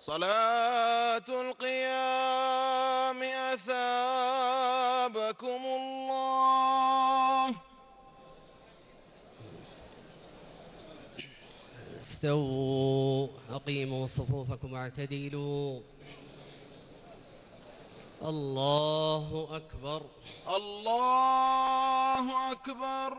صلاة القيام أثابكم الله. استووا أقيموا صفوفكم واعتدلوا. الله أكبر. الله أكبر.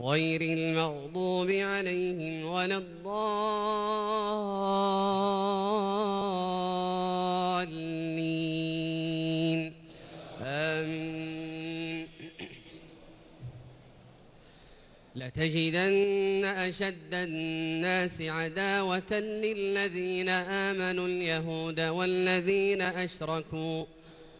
غير المغضوب عليهم ولا الضالين. آمين. لتجدن أشد الناس عداوة للذين آمنوا اليهود والذين أشركوا.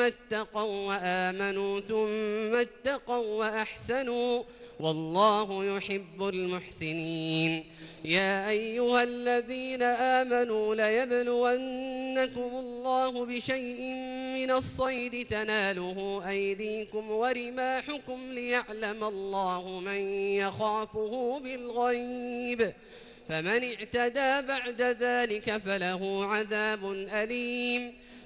ثم اتقوا وآمنوا ثم اتقوا وأحسنوا. والله يحب المحسنين. يا أيها الذين آمنوا ليبلونكم الله بشيء من الصيد تناله أيديكم ورماحكم ليعلم الله من يخافه بالغيب. فمن اعتدى بعد ذلك فله عذاب أليم.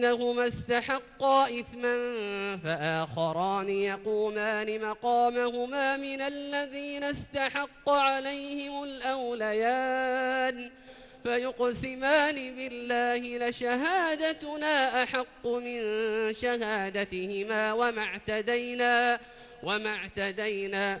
أنهما استحقا إثما فآخران يقومان مقامهما من الذين استحق عليهم الأوليان فيقسمان بالله لشهادتنا أحق من شهادتهما وما اعتدينا وما اعتدينا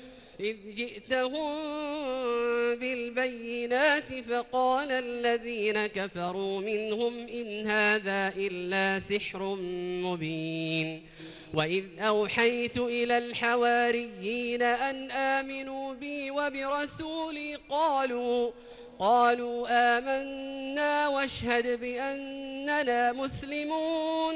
إذ جئتهم بالبينات فقال الذين كفروا منهم إن هذا إلا سحر مبين. وإذ أوحيت إلى الحواريين أن آمنوا بي وبرسولي قالوا قالوا آمنا واشهد بأننا مسلمون.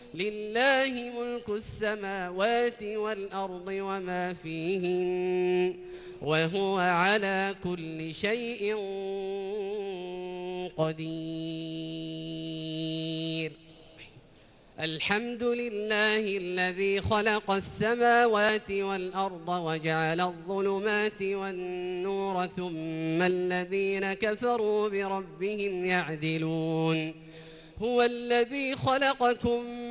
لله ملك السماوات والأرض وما فيهن وهو على كل شيء قدير. الحمد لله الذي خلق السماوات والأرض وجعل الظلمات والنور ثم الذين كفروا بربهم يعدلون. هو الذي خلقكم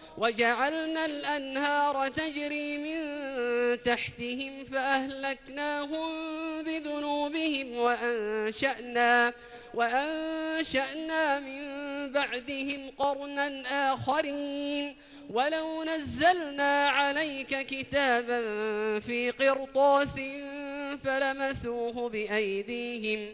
وجعلنا الأنهار تجري من تحتهم فأهلكناهم بذنوبهم وأنشأنا وأنشأنا من بعدهم قرنا آخرين ولو نزلنا عليك كتابا في قرطاس فلمسوه بأيديهم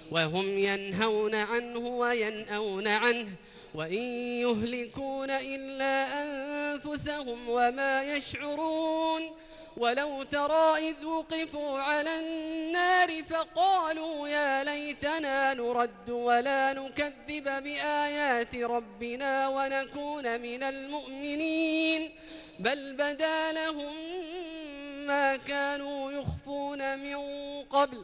وهم ينهون عنه وينأون عنه وإن يهلكون إلا أنفسهم وما يشعرون ولو ترى إذ وقفوا على النار فقالوا يا ليتنا نرد ولا نكذب بآيات ربنا ونكون من المؤمنين بل بدا لهم ما كانوا يخفون من قبل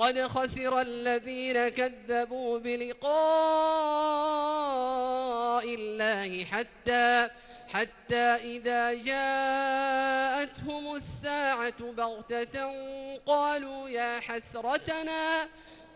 قد خسر الذين كذبوا بلقاء الله حتى حتى إذا جاءتهم الساعة بغتة قالوا يا حسرتنا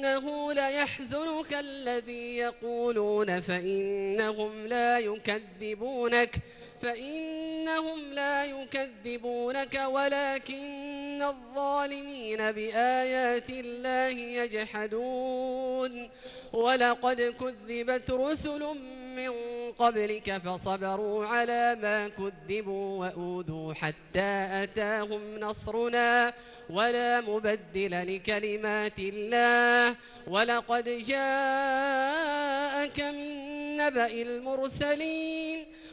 إنه ليحزنك الذي يقولون فإنهم لا يكذبونك فإنهم لا يكذبونك ولكن الظالمين بآيات الله يجحدون ولقد كذبت رسل من قبلك فصبروا على ما كذبوا وأوذوا حتى أتاهم نصرنا ولا مبدل لكلمات الله ولقد جاءك من نبأ المرسلين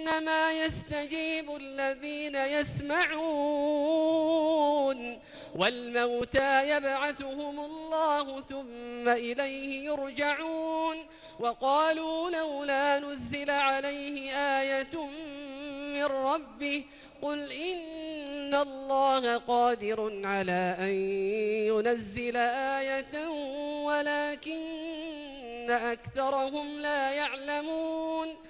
إنما يستجيب الذين يسمعون والموتى يبعثهم الله ثم إليه يرجعون وقالوا لولا نزل عليه آية من ربه قل إن الله قادر على أن ينزل آية ولكن أكثرهم لا يعلمون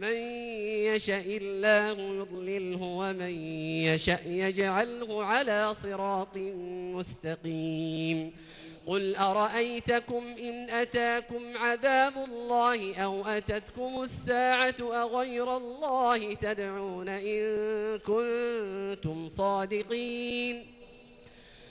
من يشاء الله يضلله ومن يشاء يجعله على صراط مستقيم. قل أرأيتكم إن أتاكم عذاب الله أو أتتكم الساعة أغير الله تدعون إن كنتم صادقين؟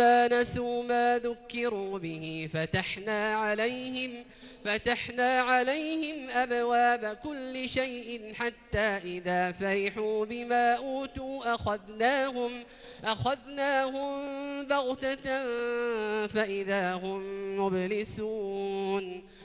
نسوا ما ذكروا به فتحنا عليهم فتحنا عليهم أبواب كل شيء حتى إذا فرحوا بما أوتوا أخذناهم أخذناهم بغتة فإذا هم مبلسون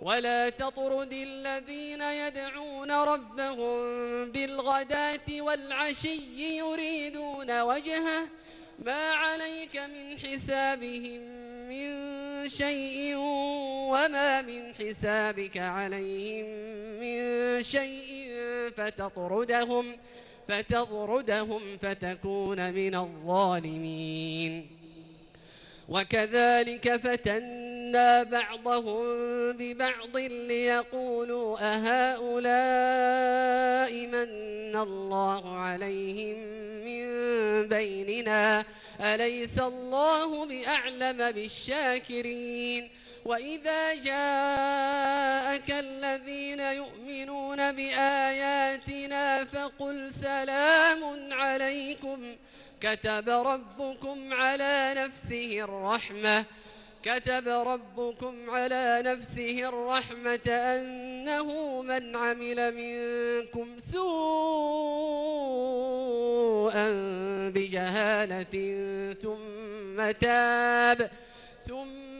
ولا تطرد الذين يدعون ربهم بالغداة والعشي يريدون وجهه. ما عليك من حسابهم من شيء وما من حسابك عليهم من شيء فتطردهم فتطردهم فتكون من الظالمين. وكذلك فتنا بعضهم ببعض ليقولوا أهؤلاء من الله عليهم من بيننا أليس الله بأعلم بالشاكرين وإذا جاءك الذين يؤمنون بآياتنا فقل سلام عليكم كتب ربكم على نفسه الرحمة كتب ربكم على نفسه الرحمة أنه من عمل منكم سوءا بجهالة ثم تاب ثم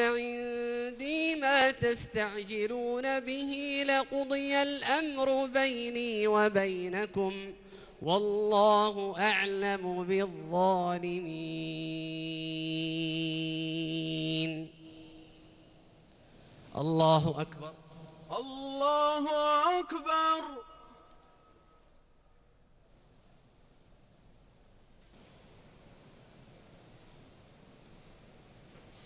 عندي ما تستعجلون به لقضي الأمر بيني وبينكم والله أعلم بالظالمين. الله أكبر. الله أكبر.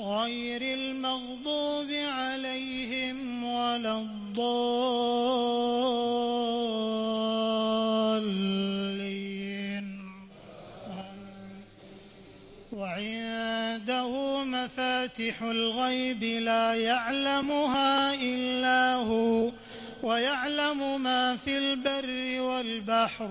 غير المغضوب عليهم ولا الضالين. وعنده مفاتح الغيب لا يعلمها إلا هو ويعلم ما في البر والبحر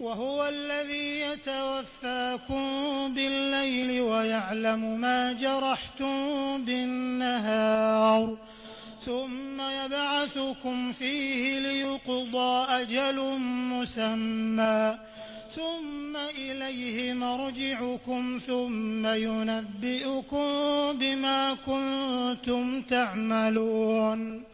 وهو الذي يتوفاكم بالليل ويعلم ما جرحتم بالنهار. ثم يبعثكم فيه ليقضى أجل مسمى. ثم إليه مرجعكم ثم ينبئكم بما كنتم تعملون.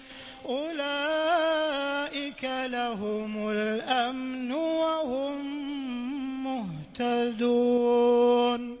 أولئك لهم الأمن وهم مهتدون.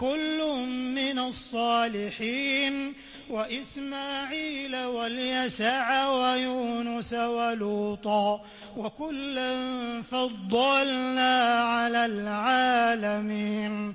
كل من الصالحين وإسماعيل واليسع ويونس ولوطا وكلا فضلنا على العالمين.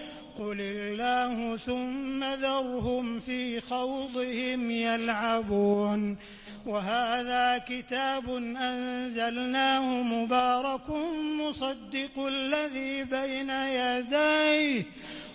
قل الله ثم ذرهم في خوضهم يلعبون. وهذا كتاب أنزلناه مبارك مصدق الذي بين يديه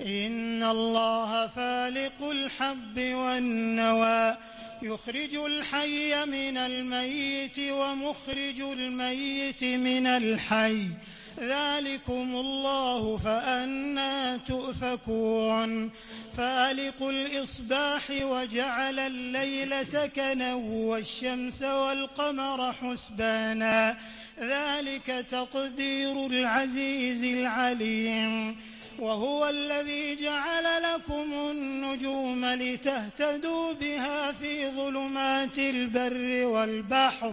إن الله فالق الحب والنوى يخرج الحي من الميت ومخرج الميت من الحي. ذلكم الله فأنا تؤفكون. فالق الإصباح وجعل الليل سكنا والشمس والقمر حسبانا. ذلك تقدير العزيز العليم. وهو الذي جعل لكم النجوم لتهتدوا بها في ظلمات البر والبحر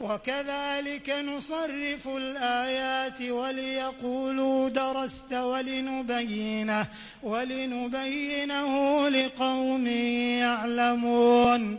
وكذلك نصرف الآيات وليقولوا درست ولنبينه ولنبينه لقوم يعلمون.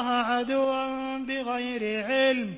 عدوا بغير علم.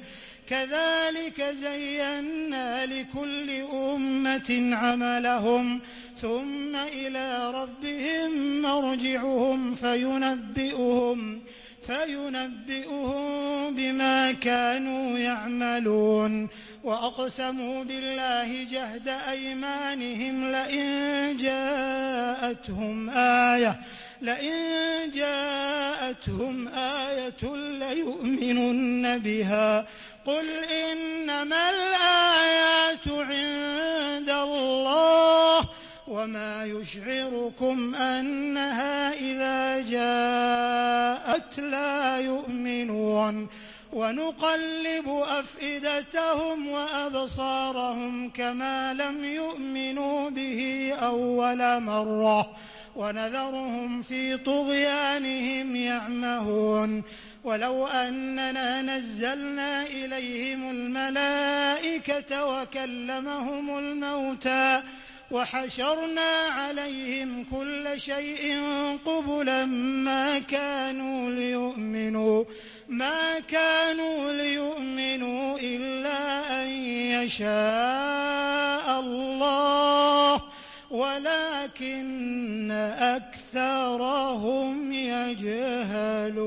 كذلك زينا لكل أمة عملهم ثم إلى ربهم مرجعهم فينبئهم. فينبئهم بما كانوا يعملون وأقسموا بالله جهد أيمانهم لئن جاءتهم آية لئن جاءتهم آية ليؤمنن بها. قل إنما الآيات عند الله وما يشعركم أنها إذا جاءت لا يؤمنون. ونقلب أفئدتهم وأبصارهم كما لم يؤمنوا به أول مرة. ونذرهم في طغيانهم يعمهون. ولو أننا نزلنا إليهم الملائكة وكلمهم الموتى وحشرنا عليهم كل شيء قبلا ما كانوا ليؤمنوا ما كانوا ليؤمنوا إلا أن يشاء الله ولكن أكثرهم يجهلون.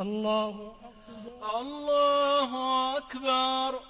الله الله أكبر.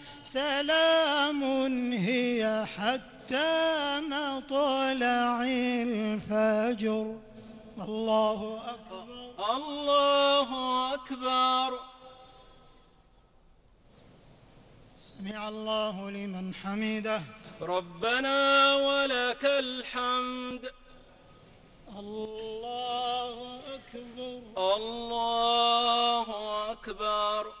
سلام هي حتى مطلع الفجر. الله أكبر. الله أكبر. سمع الله لمن حمده. ربنا ولك الحمد. الله أكبر. الله أكبر.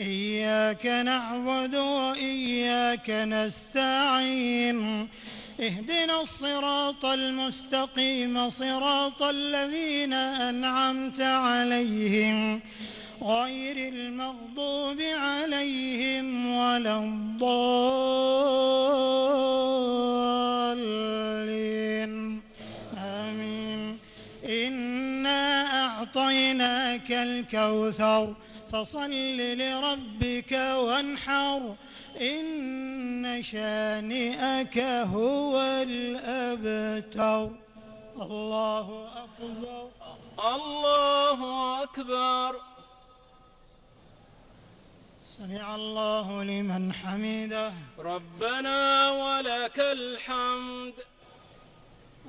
إياك نعبد وإياك نستعين. اهدنا الصراط المستقيم صراط الذين أنعمت عليهم. غير المغضوب عليهم ولا الضالين. آمين. إنا أعطيناك الكوثر. فصل لربك وانحر إن شانئك هو الأبتر. الله أكبر. الله أكبر. سمع الله لمن حمده. ربنا ولك الحمد.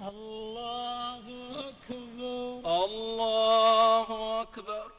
الله أكبر. الله أكبر.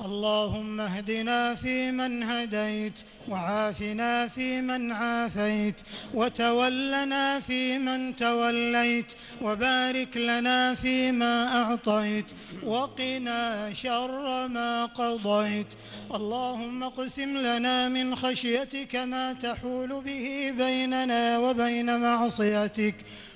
اللهم اهدنا فيمن هديت وعافنا فيمن عافيت وتولنا فيمن توليت وبارك لنا فيما أعطيت وقنا شر ما قضيت اللهم اقسم لنا من خشيتك ما تحول به بيننا وبين معصيتك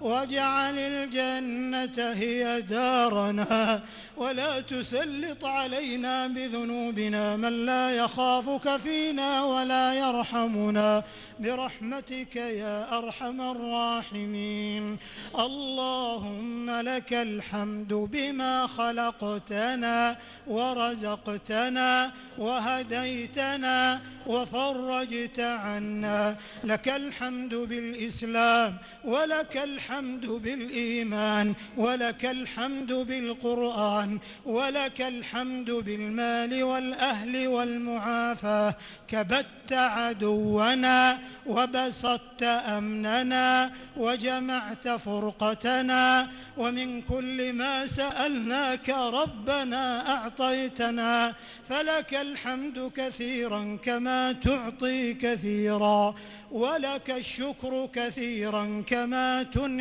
واجعل الجنة هي دارنا ولا تسلط علينا بذنوبنا من لا يخافك فينا ولا يرحمنا. برحمتك يا أرحم الراحمين. اللهم لك الحمد بما خلقتنا ورزقتنا وهديتنا وفرجت عنا. لك الحمد بالإسلام ولك الحمد بالإيمان ولك الحمد بالقرآن ولك الحمد بالمال والأهل والمعافاة كبت عدونا وبسطت أمننا وجمعت فرقتنا ومن كل ما سألناك ربنا أعطيتنا. فلك الحمد كثيرا كما تعطي كثيرا ولك الشكر كثيرا كما تنعم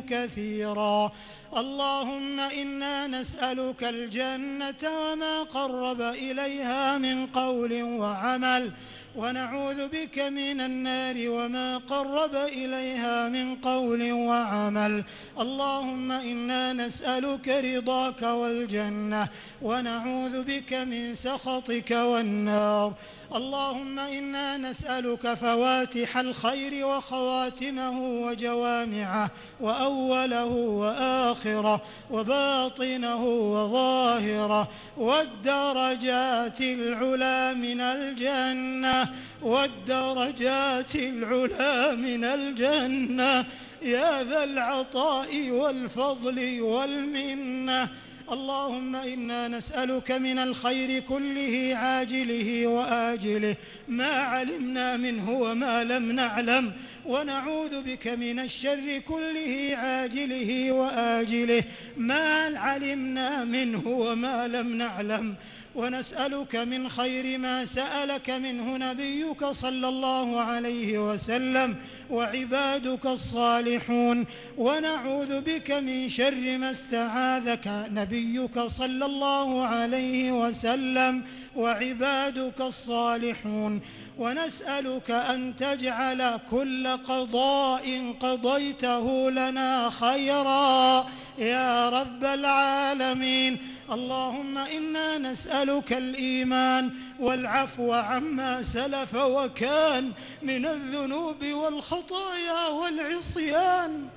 كثيرا. اللهم إنا نسألك الجنة وما قرب إليها من قول وعمل. ونعوذ بك من النار وما قرب إليها من قول وعمل. اللهم إنا نسألك رضاك والجنة ونعوذ بك من سخطك والنار. اللهم إنا نسألك فواتح الخير وخواتمه وجوامعه وأوله وآخره وباطنه وظاهره والدرجات العلا من الجنة. والدرجات العلا من الجنة يا ذا العطاء والفضل والمنة. اللهم إنا نسألك من الخير كله عاجله وآجله. ما علمنا منه وما لم نعلم ونعوذ بك من الشر كله عاجله وآجله. ما علمنا منه وما لم نعلم ونسألك من خير ما سألك منه نبيك صلى الله عليه وسلم وعبادك الصالحون. ونعوذ بك من شر ما استعاذك نبيك صلى الله عليه وسلم وعبادك الصالحون. ونسألك أن تجعل كل قضاء قضيته لنا خيرا. يا رب العالمين اللهم إنا نسألك الإيمان والعفو عما سلف وكان من الذنوب والخطايا والعصيان.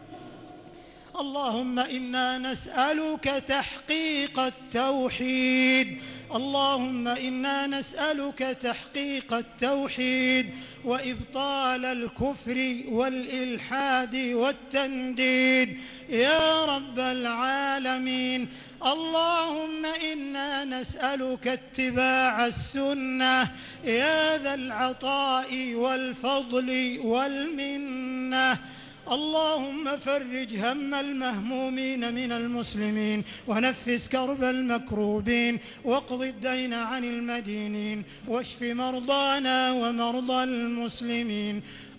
اللهم إنا نسألك تحقيق التوحيد. اللهم إنا نسألك تحقيق التوحيد وإبطال الكفر والإلحاد والتنديد. يا رب العالمين اللهم إنا نسألك اتباع السنة. يا ذا العطاء والفضل والمنة. اللهم فرج هم المهمومين من المسلمين ونفس كرب المكروبين واقض الدين عن المدينين واشف مرضانا ومرضى المسلمين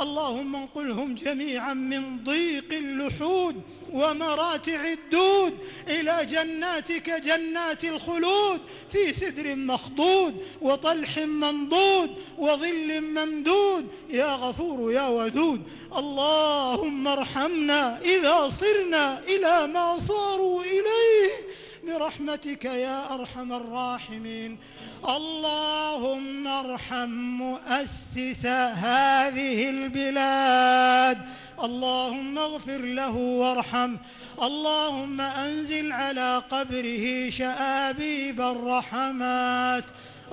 اللهم انقلهم جميعا من ضيق اللحود ومراتع الدود إلى جناتك جنات الخلود في سدر مخضود وطلح منضود وظل ممدود يا غفور يا ودود اللهم ارحمنا إذا صرنا إلى ما صاروا إليه برحمتك يا أرحم الراحمين. اللهم ارحم مؤسس هذه البلاد. اللهم اغفر له وارحم. اللهم أنزل على قبره شآبيب الرحمات.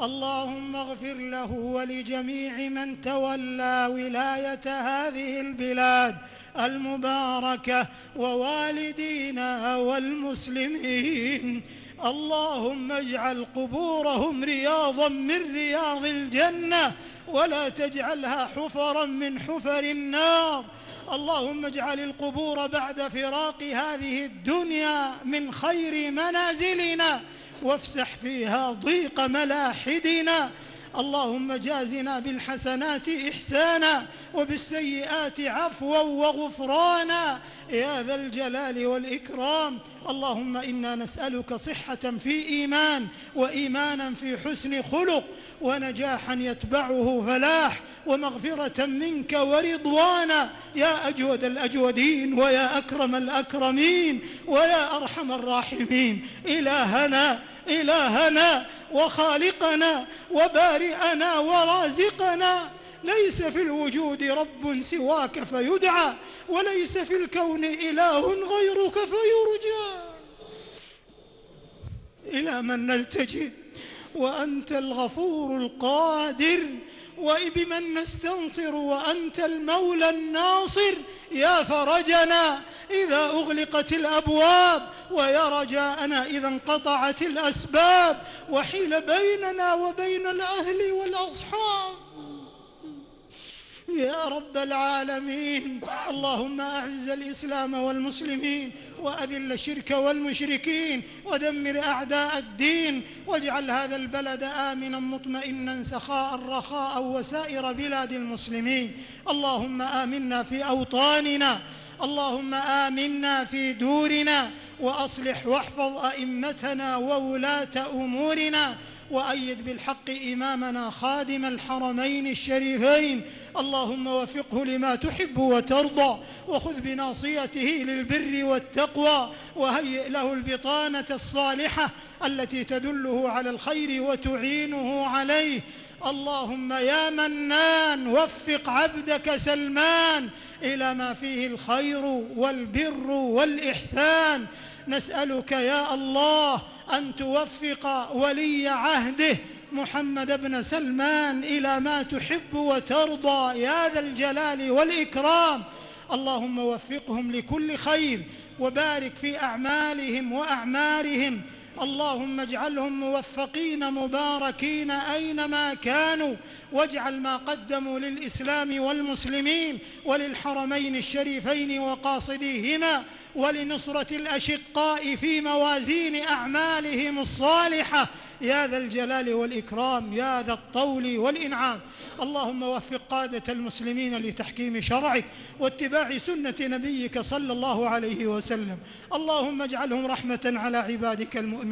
اللهم اغفر له ولجميع من تولى ولاية هذه البلاد المباركة ووالدينا والمسلمين. اللهم اجعل قبورهم رياضا من رياض الجنة ولا تجعلها حفرا من حفر النار. اللهم اجعل القبور بعد فراق هذه الدنيا من خير منازلنا وافسح فيها ضيق ملاحدنا اللهم جازنا بالحسنات إحسانا وبالسيئات عفوا وغفرانا. يا ذا الجلال والإكرام. اللهم إنا نسألك صحة في إيمان وإيمانا في حسن خلق ونجاحا يتبعه فلاح ومغفرة منك ورضوانا. يا أجود الأجودين ويا أكرم الأكرمين ويا أرحم الراحمين. إلهنا إلهنا وخالقنا وبارئنا ورازقنا. ليس في الوجود رب سواك فيدعى وليس في الكون إله غيرك فيرجى. إلى من نلتجئ؟ وأنت الغفور القادر وبمن نستنصر وأنت المولى الناصر يا فرجنا إذا أغلقت الأبواب ويا رجاءنا إذا انقطعت الأسباب وحيل بيننا وبين الأهل والأصحاب يا رب العالمين. اللهم أعز الإسلام والمسلمين وأذل الشرك والمشركين ودمر أعداء الدين واجعل هذا البلد آمنا مطمئنا سخاء رخاء وسائر بلاد المسلمين. اللهم آمنا في أوطاننا اللهم آمنا في دورنا وأصلح واحفظ أئمتنا وولاة أمورنا. وأيد بالحق إمامنا خادم الحرمين الشريفين. اللهم وفقه لما تحب وترضى وخذ بناصيته للبر والتقوى وهيئ له البطانة الصالحة التي تدله على الخير وتعينه عليه. اللهم يا منان وفق عبدك سلمان إلى ما فيه الخير والبر والإحسان. نسألك يا الله أن توفق ولي عهده محمد بن سلمان إلى ما تحب وترضى يا ذا الجلال والإكرام. اللهم وفقهم لكل خير وبارك في أعمالهم وأعمارهم. اللهم اجعلهم موفقين مباركين أينما كانوا واجعل ما قدموا للإسلام والمسلمين وللحرمين الشريفين وقاصديهما ولنصرة الأشقاء في موازين أعمالهم الصالحة. يا ذا الجلال والإكرام يا ذا الطول والإنعام. اللهم وفق قادة المسلمين لتحكيم شرعك واتباع سنة نبيك صلى الله عليه وسلم. اللهم اجعلهم رحمة على عبادك المؤمنين.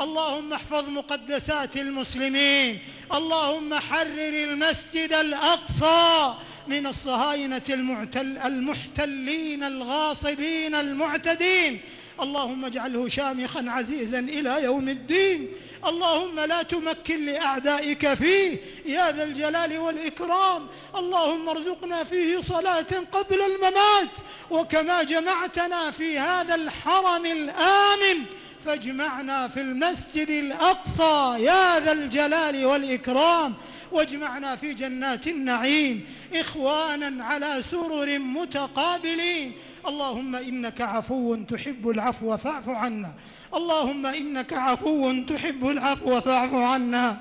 اللهم احفظ مقدسات المسلمين. اللهم حرر المسجد الأقصى من الصهاينة المعتل المحتلين الغاصبين المعتدين. اللهم اجعله شامخا عزيزا إلى يوم الدين. اللهم لا تمكن لأعدائك فيه. يا ذا الجلال والإكرام. اللهم ارزقنا فيه صلاة قبل الممات. وكما جمعتنا في هذا الحرم الآمن فاجمعنا في المسجد الأقصى يا ذا الجلال والإكرام. واجمعنا في جنات النعيم إخوانا على سرر متقابلين. اللهم إنك عفو تحب العفو فاعف عنا. اللهم إنك عفو تحب العفو فاعف عنا.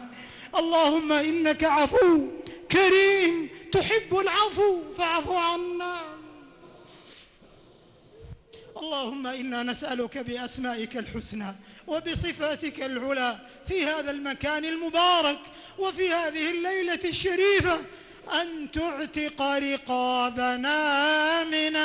اللهم إنك عفو كريم تحب العفو فاعف عنا. اللهم إنا نسألك بأسمائك الحسنى وبصفاتك العلى في هذا المكان المبارك وفي هذه الليلة الشريفة أن تعتق رقابنا من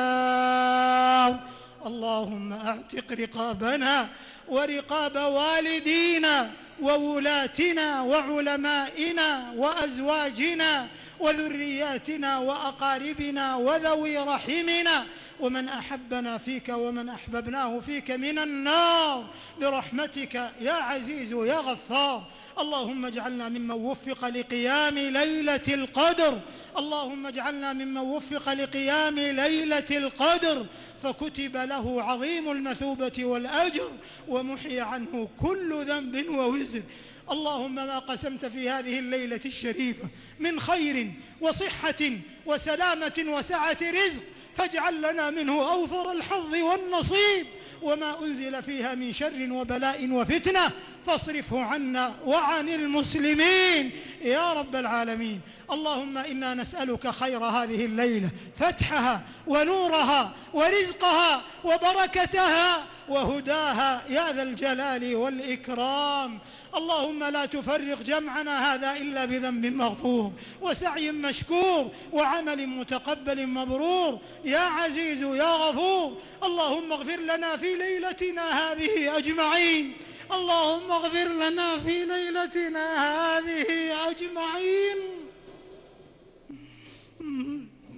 النار. اللهم أعتق رقابنا ورقاب والدينا وولاتنا وعلمائنا وأزواجنا وذرياتنا وأقاربنا وذوي رحمنا. ومن أحبنا فيك ومن أحببناه فيك من النار. برحمتك يا عزيز يا غفار. اللهم اجعلنا ممن وفق لقيام ليلة القدر. اللهم اجعلنا ممن وفق لقيام ليلة القدر. فكتب له عظيم المثوبة والأجر ومحي عنه كل ذنب ووزر. اللهم ما قسمت في هذه الليلة الشريفة من خير وصحة وسلامة وسعة رزق فاجعل لنا منه أوفر الحظ والنصيب. وما أنزل فيها من شر وبلاء وفتنة فاصرفه عنا وعن المسلمين. يا رب العالمين اللهم إنا نسألك خير هذه الليلة فتحها ونورها ورزقها وبركتها وهداها. يا ذا الجلال والإكرام. اللهم لا تفرق جمعنا هذا إلا بذنب مغفور وسعي مشكور وعمل متقبل مبرور. يا عزيز يا غفور. اللهم اغفر لنا في ليلتنا هذه أجمعين. اللهم اغفر لنا في ليلتنا هذه أجمعين.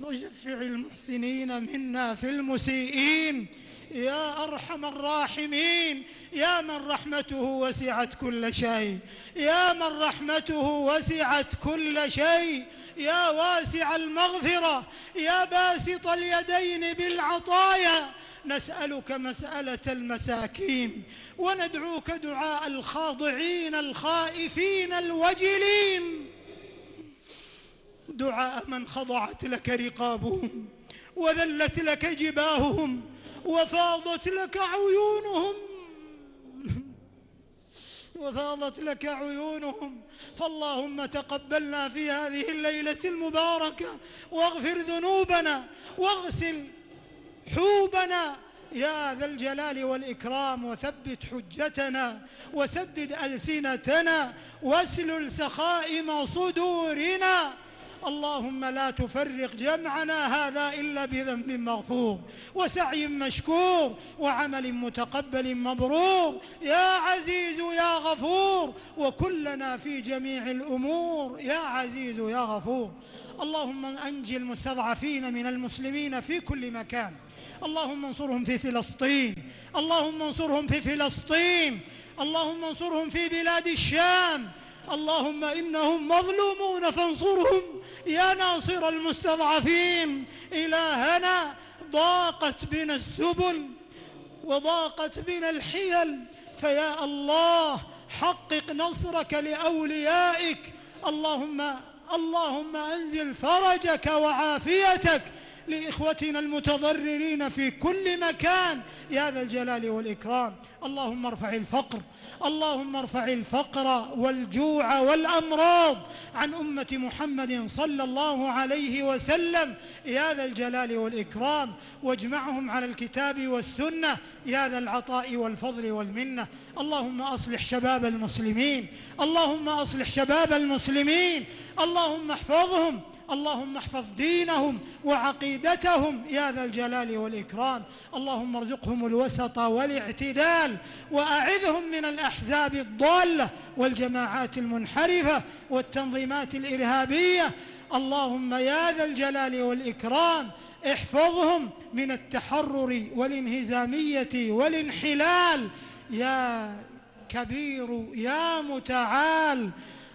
وشفع المحسنين منا في المسيئين. يا أرحم الراحمين يا من رحمته وسعت كل شيء يا من رحمته وسعت كل شيء يا واسع المغفرة يا باسط اليدين بالعطايا. نسألك مسألة المساكين وندعوك دعاء الخاضعين الخائفين الوجلين. دعاء من خضعت لك رقابهم وذلت لك جباههم وفاضت لك عيونهم. وفاضت لك عيونهم. فاللهم تقبلنا في هذه الليلة المباركة واغفر ذنوبنا واغسل حوبنا. يا ذا الجلال والإكرام وثبت حجتنا وسدد ألسنتنا واسلل سخائم صدورنا. اللهم لا تفرق جمعنا هذا إلا بذنب مغفور وسعي مشكور وعمل متقبل مبرور يا عزيز يا غفور وكلنا في جميع الأمور يا عزيز يا غفور اللهم أنجي المستضعفين من المسلمين في كل مكان اللهم انصرهم في فلسطين اللهم انصرهم في فلسطين اللهم انصرهم في بلاد الشام اللهم إنهم مظلومون فانصرهم. يا ناصر المستضعفين إلهنا ضاقت بنا السبل وضاقت بنا الحيل. فيا الله حقق نصرك لأوليائك. اللهم اللهم أنزل فرجك وعافيتك. لإخوتنا المتضررين في كل مكان. يا ذا الجلال والإكرام. اللهم ارفع الفقر. اللهم ارفع الفقر والجوع والأمراض. عن أمة محمد صلى الله عليه وسلم. يا ذا الجلال والإكرام. واجمعهم على الكتاب والسنة. يا ذا العطاء والفضل والمنة. اللهم أصلح شباب المسلمين. اللهم أصلح شباب المسلمين. اللهم احفظهم. اللهم احفظ دينهم وعقيدتهم يا ذا الجلال والإكرام. اللهم ارزقهم الوسط والاعتدال وأعذهم من الأحزاب الضالة والجماعات المنحرفة والتنظيمات الإرهابية. اللهم يا ذا الجلال والإكرام احفظهم من التحرر والانهزامية والانحلال. يا كبير يا متعال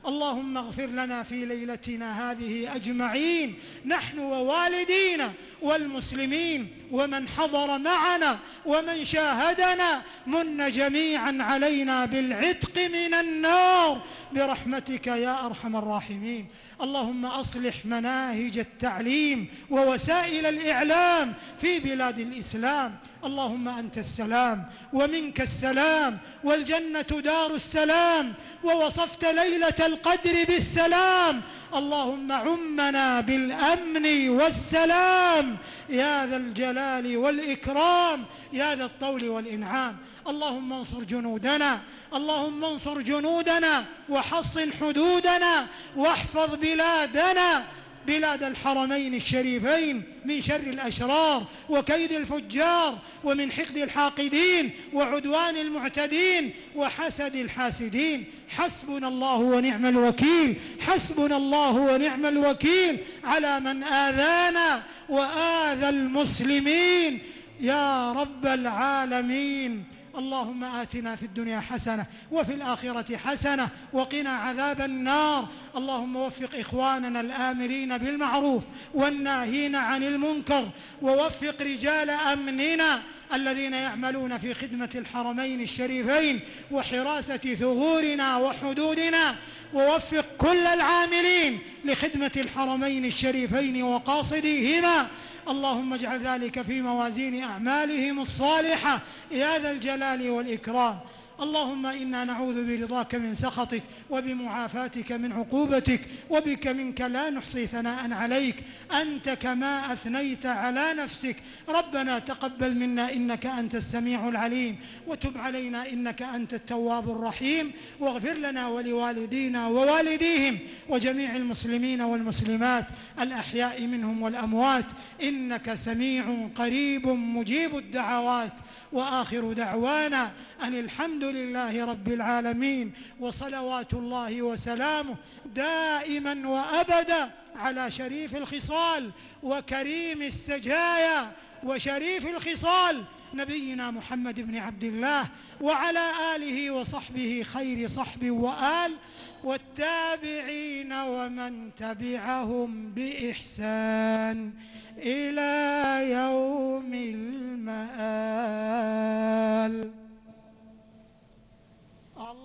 اللهم اغفر لنا في ليلتنا هذه أجمعين نحن ووالدينا والمسلمين ومن حضر معنا ومن شاهدنا من جميعا علينا بالعتق من النار برحمتك يا أرحم الراحمين. اللهم أصلح مناهج التعليم ووسائل الإعلام في بلاد الإسلام. اللهم أنت السلام ومنك السلام والجنة دار السلام ووصفت ليلة القدر بالسلام اللهم عمنا بالأمن والسلام يا ذا الجلال والإكرام يا ذا الطول والإنعام اللهم انصر جنودنا اللهم انصر جنودنا وحصن حدودنا واحفظ بلادنا بلاد الحرمين الشريفين من شر الأشرار وكيد الفجار ومن حقد الحاقدين وعدوان المعتدين وحسد الحاسدين. حسبنا الله ونعم الوكيل. حسبنا الله ونعم الوكيل. على من آذانا وآذى المسلمين. يا رب العالمين. اللهم آتنا في الدنيا حسنة وفي الآخرة حسنة وقنا عذاب النار. اللهم وفق إخواننا الآمرين بالمعروف والناهين عن المنكر ووفق رجال أمننا الذين يعملون في خدمة الحرمين الشريفين وحراسة ثغورنا وحدودنا ووفق كل العاملين لخدمة الحرمين الشريفين وقاصديهما. اللهم اجعل ذلك في موازين أعمالهم الصالحة. يا ذا الجلال والإكرام. اللهم إنا نعوذ برضاك من سخطك وبمعافاتك من عقوبتك وبك منك لا نحصي ثناء عليك. أنت كما أثنيت على نفسك. ربنا تقبل منا إنك أنت السميع العليم. وتب علينا إنك أنت التواب الرحيم. واغفر لنا ولوالدينا ووالديهم وجميع المسلمين والمسلمات الأحياء منهم والأموات. إنك سميع قريب مجيب الدعوات. وآخر دعوانا أن الحمد لله رب العالمين وصلوات الله وسلامه دائما وابدا على شريف الخصال وكريم السجايا وشريف الخصال نبينا محمد بن عبد الله وعلى آله وصحبه خير صحب وآل والتابعين ومن تبعهم بإحسان إلى يوم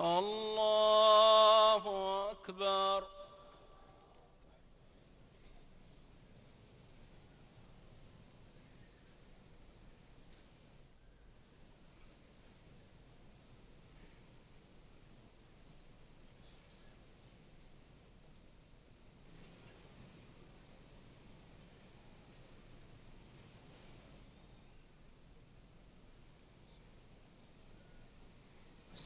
الله أكبر.